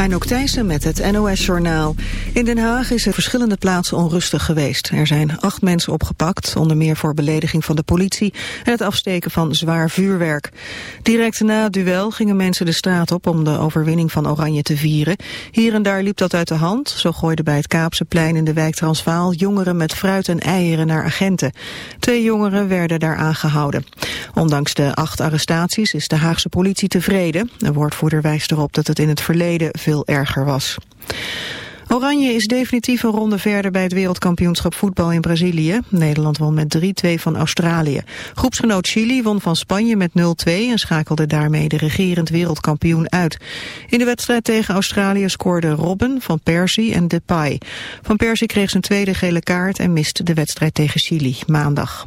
Anouk Thijssen met het NOS-journaal. In Den Haag is er verschillende plaatsen onrustig geweest. Er zijn acht mensen opgepakt, onder meer voor belediging van de politie... en het afsteken van zwaar vuurwerk. Direct na het duel gingen mensen de straat op om de overwinning van Oranje te vieren. Hier en daar liep dat uit de hand. Zo gooiden bij het Kaapseplein in de wijk Transvaal... jongeren met fruit en eieren naar agenten. Twee jongeren werden daar aangehouden. Ondanks de acht arrestaties is de Haagse politie tevreden. De woordvoerder wijst erop dat het in het verleden erger was. Oranje is definitief een ronde verder bij het wereldkampioenschap voetbal in Brazilië. Nederland won met 3-2 van Australië. Groepsgenoot Chili won van Spanje met 0-2 en schakelde daarmee de regerend wereldkampioen uit. In de wedstrijd tegen Australië scoorden Robben, Van Persie en Depay. Van Persie kreeg zijn tweede gele kaart en miste de wedstrijd tegen Chili maandag.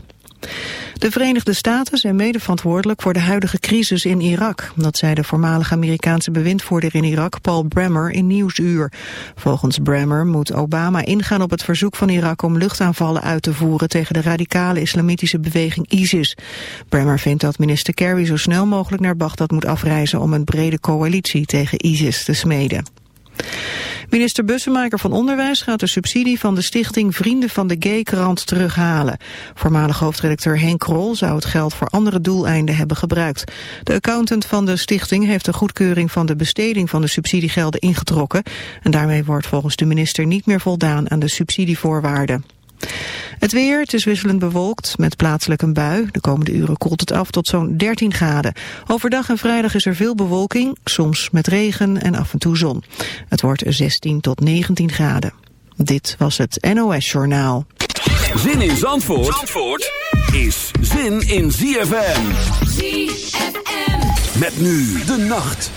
De Verenigde Staten zijn mede verantwoordelijk voor de huidige crisis in Irak. Dat zei de voormalige Amerikaanse bewindvoerder in Irak, Paul Bremer, in Nieuwsuur. Volgens Bremer moet Obama ingaan op het verzoek van Irak om luchtaanvallen uit te voeren tegen de radicale islamitische beweging ISIS. Bremer vindt dat minister Kerry zo snel mogelijk naar Bagdad moet afreizen om een brede coalitie tegen ISIS te smeden. Minister Bussemaker van Onderwijs gaat de subsidie van de stichting Vrienden van de Gay-krant terughalen. Voormalig hoofdredacteur Henk Krol zou het geld voor andere doeleinden hebben gebruikt. De accountant van de stichting heeft de goedkeuring van de besteding van de subsidiegelden ingetrokken. En daarmee wordt volgens de minister niet meer voldaan aan de subsidievoorwaarden. Het weer, het is wisselend bewolkt met plaatselijk een bui. De komende uren koelt het af tot zo'n 13 graden. Overdag en vrijdag is er veel bewolking, soms met regen en af en toe zon. Het wordt 16 tot 19 graden. Dit was het NOS Journaal. Zin in Zandvoort, Zandvoort is zin in ZFM. ZFM. Met nu de nacht.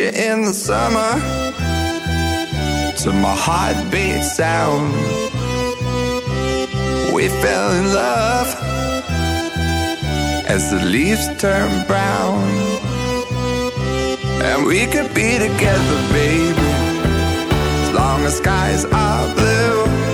You in the summer To my heartbeat sound. We fell in love As the leaves turn brown. And we could be together, baby As long as skies are blue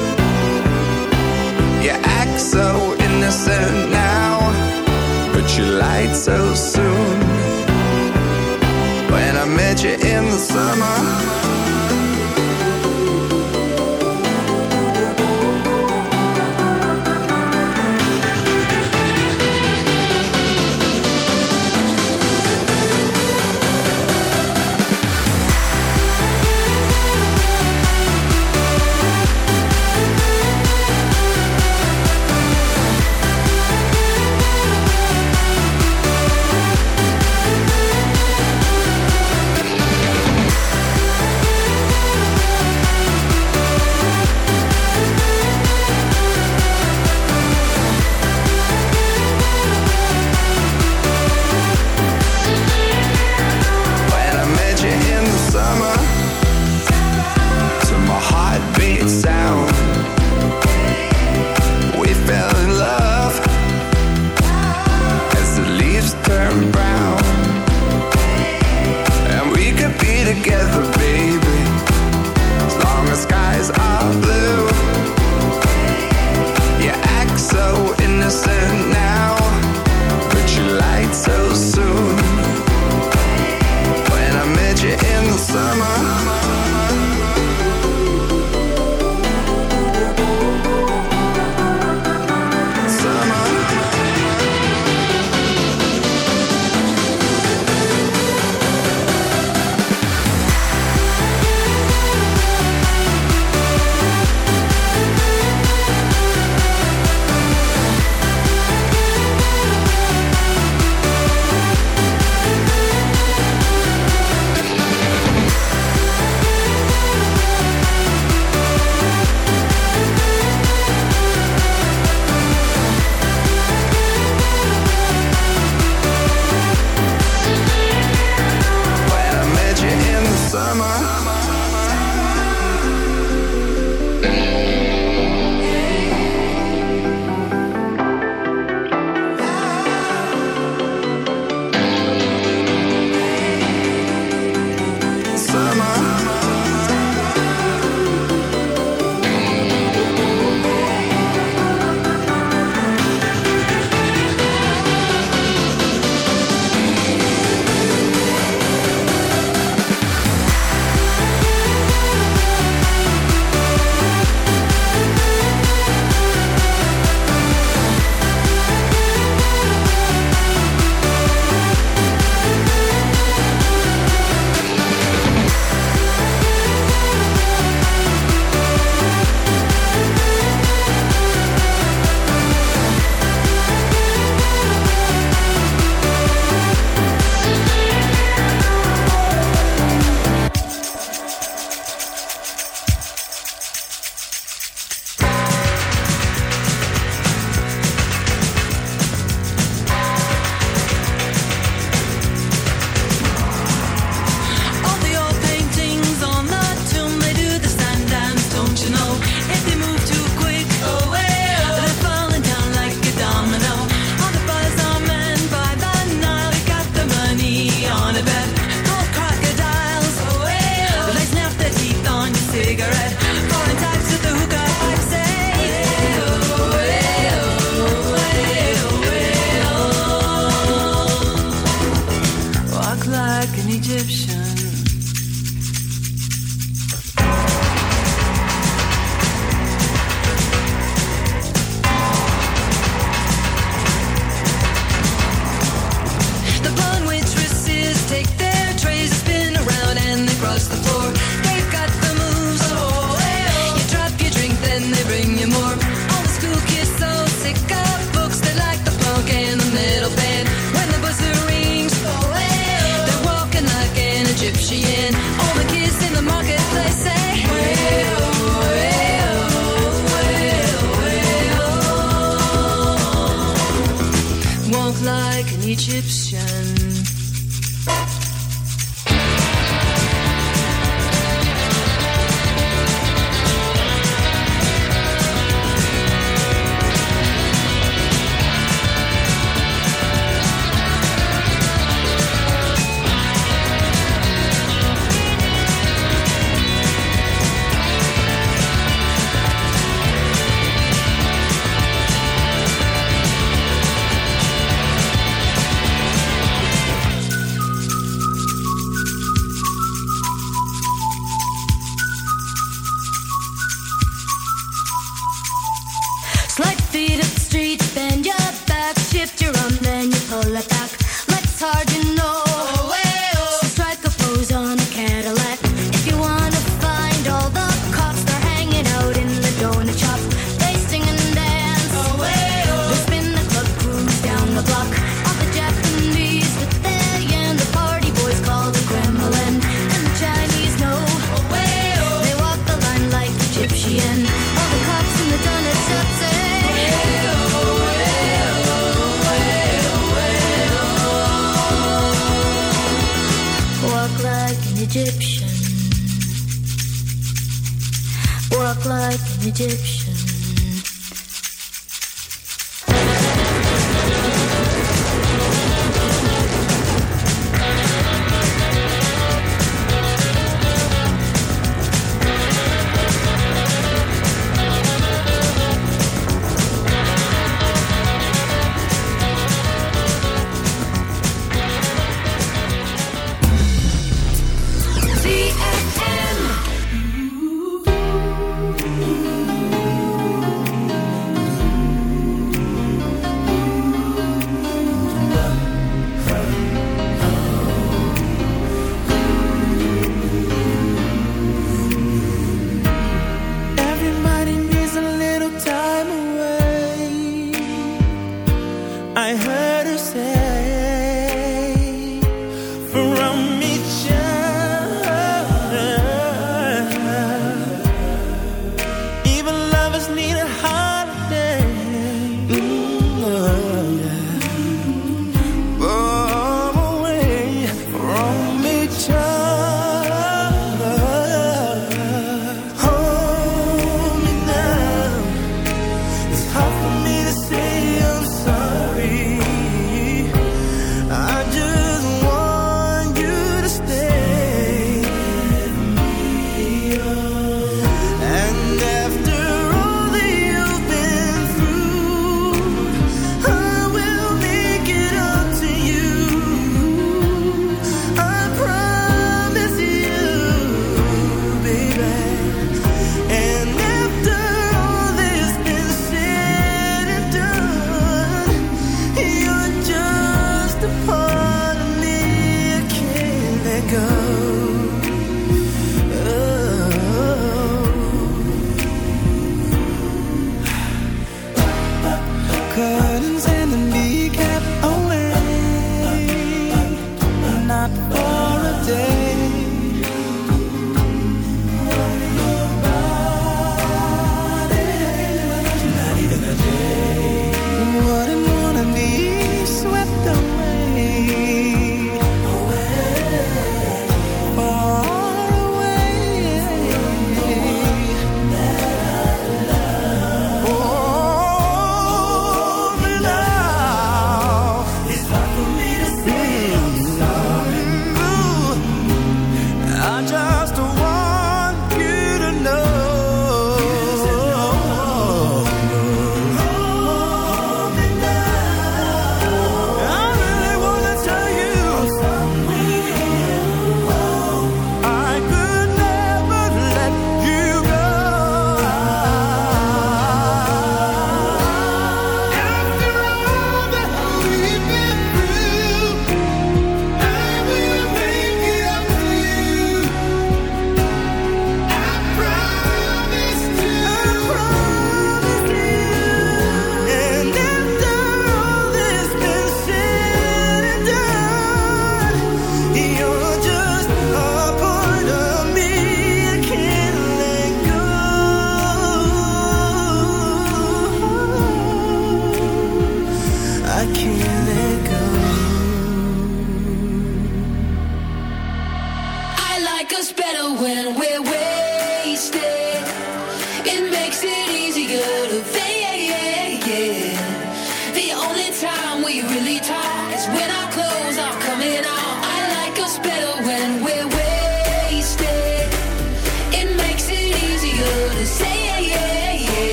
Egyptian.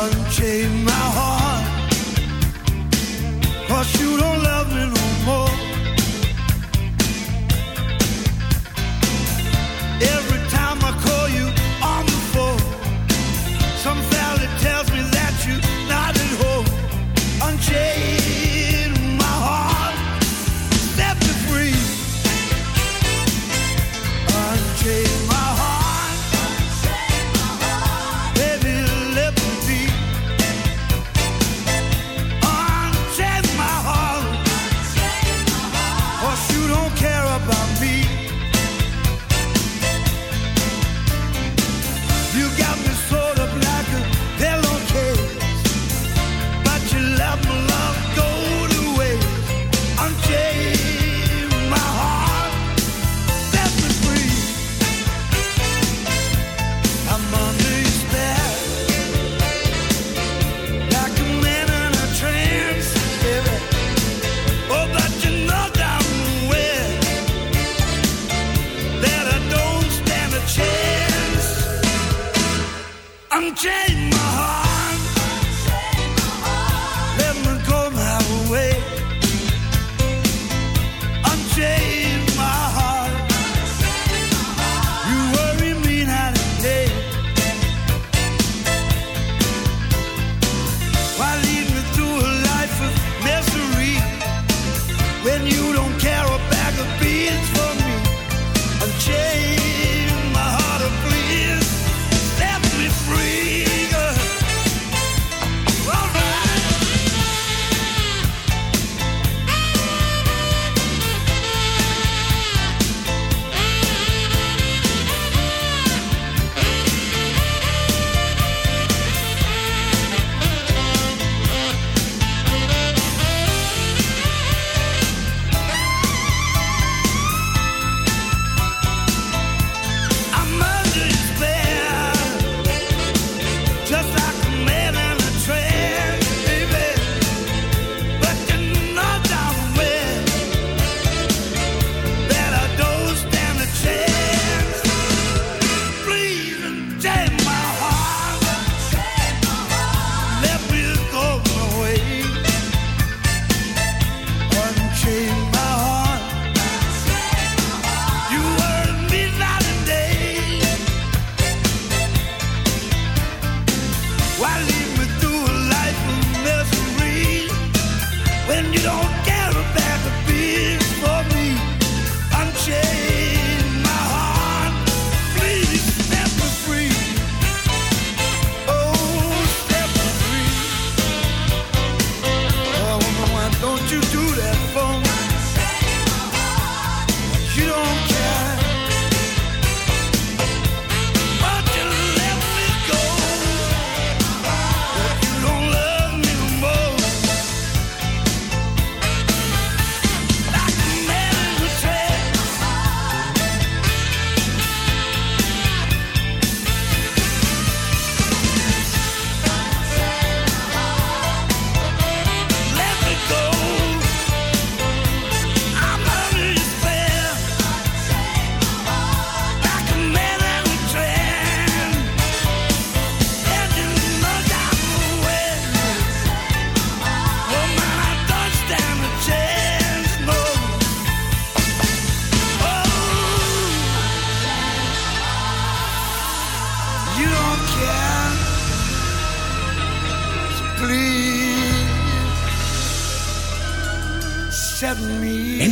Unchain my heart, 'cause you don't love me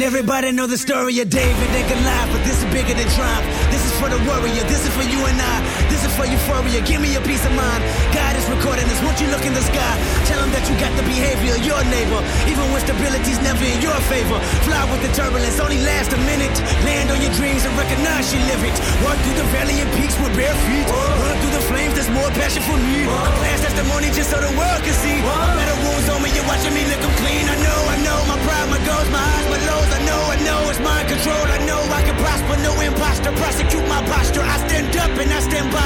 everybody know the story of David and Goliath, but this is bigger than triumph. This is for the warrior, this is for you and I. This is for euphoria, give me a peace of mind. God is recording this, won't you look in the sky? Tell him that you got the behavior of your neighbor, even when stability's never in your favor. Fly with the turbulence, only last a minute. Land on your dreams and recognize you live it. Walk through the valley and peaks with bare feet. Run through the flames, there's more passion for me. A past testimony just so the world can see. Better wounds on me, you're watching me lick them clean. I know, I know, my pride, my goals, my highs, my lows. I know, I know, it's mind control. I know I can prosper, no imposter. Prosecute my posture. I stand up and I stand by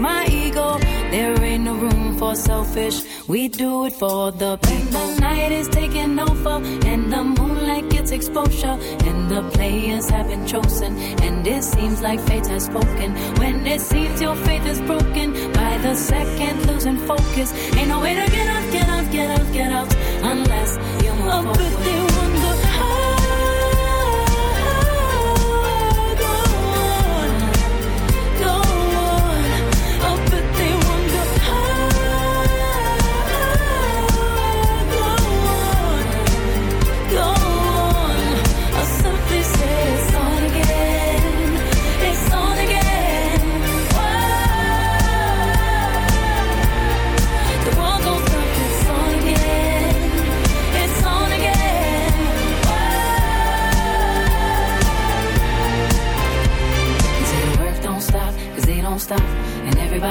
My ego. There ain't no room for selfish. We do it for the people. The night is taking over, and the moonlight gets exposure. And the players have been chosen, and it seems like fate has spoken. When it seems your faith is broken, by the second losing focus. Ain't no way to get out, get out, get out, get out, unless you move Oh,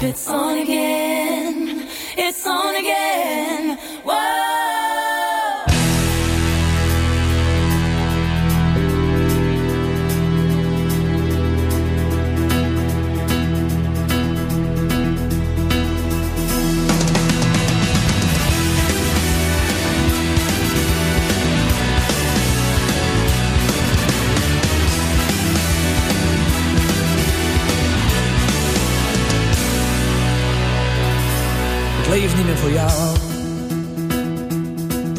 It's on again.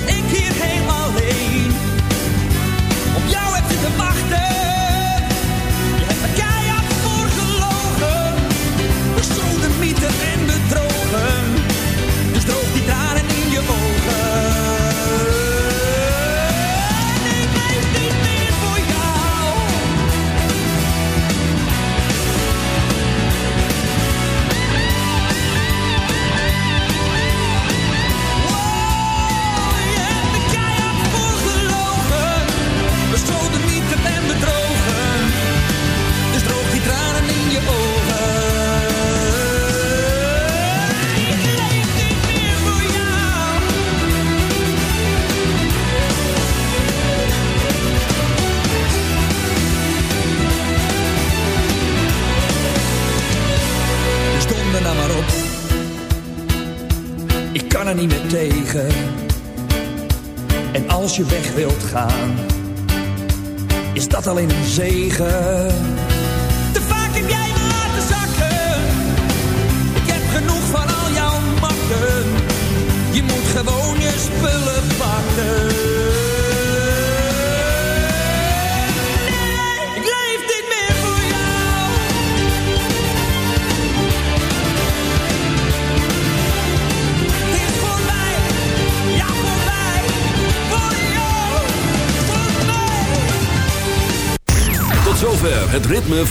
wat ik hier